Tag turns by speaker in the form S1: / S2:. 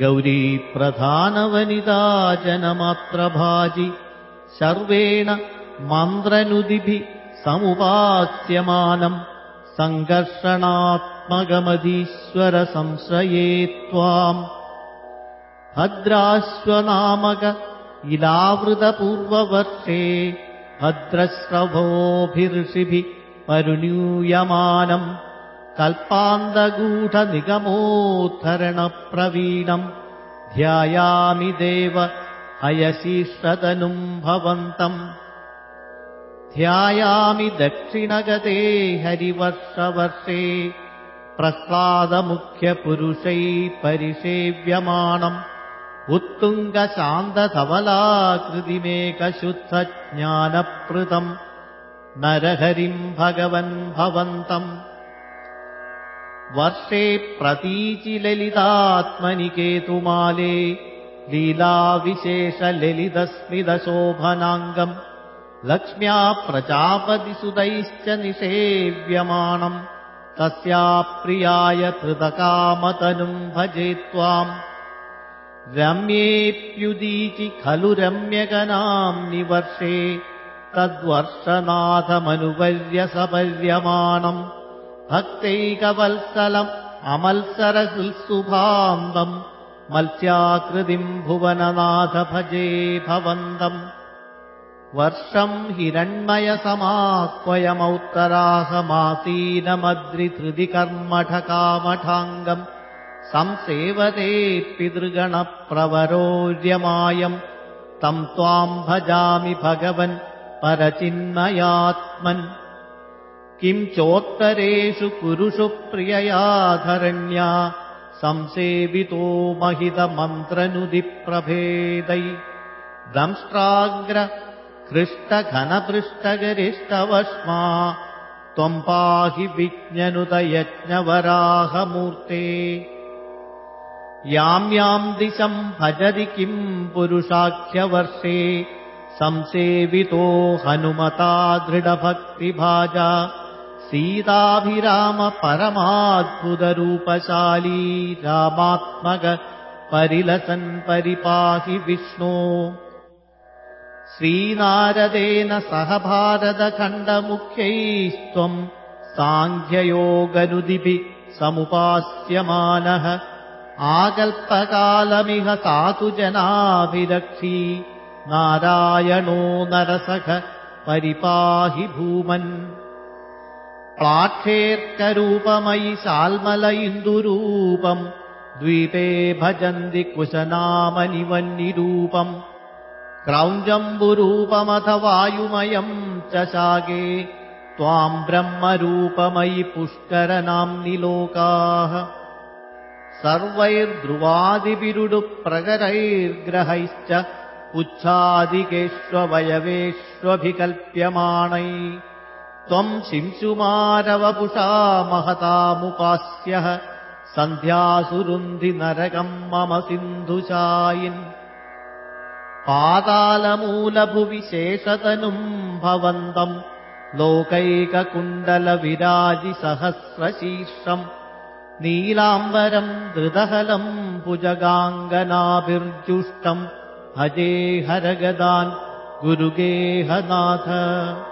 S1: गौरीप्रधानवनिता जनमत्रभाजि सर्वेण मन्द्रनुदिभिः समुपास्यमानम् सङ्कर्षणात्मगमधीश्वरसंश्रये त्वाम्। भद्राश्वनामक इदावृतपूर्ववर्षे भद्रश्रवोऽभिर्षिभि परुणूयमानम् कल्पान्तगूढनिगमोद्धरणप्रवीणम् ध्यायामि देव हयशीर्तनुम् भवन्तम् ध्यायामि दक्षिणगते हरिवर्षवर्षे प्रसादमुख्यपुरुषैपरिसेव्यमाणम् उत्तुङ्गशान्तसवलाकृतिमेकशुद्धज्ञानपृतम् नरहरिम् भगवन् भवन्तम् वर्षे प्रतीचिललितात्मनि केतुमाले लीलाविशेषललितस्मिदशोभनाङ्गम् लक्ष्म्या प्रजापतिसुतैश्च निषेव्यमाणम् तस्या प्रियाय कृतकामतनुम् भजे त्वाम् रम्येऽप्युदीचि खलु रम्यगनाम्नि वर्षे तद्वर्षनाथमनुवर्यसपर्यमाणम् भक्तैकवत्सलम् अमल्सरसुभाम्बम् मत्स्याकृतिम् भुवननाथ भजे भवन्तम्। वर्षम् हिरण्मयसमाह्वयमौत्तराहमासीनमद्रिधृति कर्मठकामठाङ्गम् संसेवते पितृगणप्रवरोर्यमायम् तम् त्वाम् भजामि भगवन् परचिन्मयात्मन् किम् चोत्तरेषु कुरुषु प्रिययाधरण्या संसेवितो महितमन्त्रनुदिप्रभेदै दंष्ट्राग्र हृष्टघनपृष्ठगरिष्ठवश्मा त्वम् पाहि विज्ञनुतयज्ञवराहमूर्ते याम् याम् दिशम् भजति किम् पुरुषाख्यवर्षे संसेवितो हनुमता दृढभक्तिभाजा सीताभिराम परमाद्भुतरूपशाली रामात्मक परिलसन् परिपाहि विष्णो। श्रीनारदेन सह भारतखण्डमुख्यैस्त्वम् साङ्ख्ययोगनुदिभि समुपास्यमानः। आकल्पकालमिह सातु जनाभिरक्षी नारायणो नरसख परिपाहि भूमन् प्लाक्षेर्करूपमयि शाल्मल इन्दुरूपम् द्वीपे भजन्ति कुशनामनिवन्निरूपम्। क्रौञ्जम्बुरूपमथ वायुमयम् च शागे त्वाम् ब्रह्मरूपमयि पुष्करनाम्नि लोकाः सर्वैर्ध्रुवादिभिरुडुप्रकरैर्ग्रहैश्च पुच्छादिकेष्ववयवेष्वभिकल्प्यमाणै त्वम् शिंशुमारवपुषा महतामुपास्यः। सन्ध्यासुरुन्धि नरकम् मम सिन्धुशायिन्। पातालमूलभुविशेषतनुम् भवन्तम् लोकैककुण्डलविराजिसहस्रशीर्षम्। नीलाम्बरम् धृतहलम् भुजगाङ्गनाभिर्जुष्टम् भजे हरगदान् गुरुगेहनाथ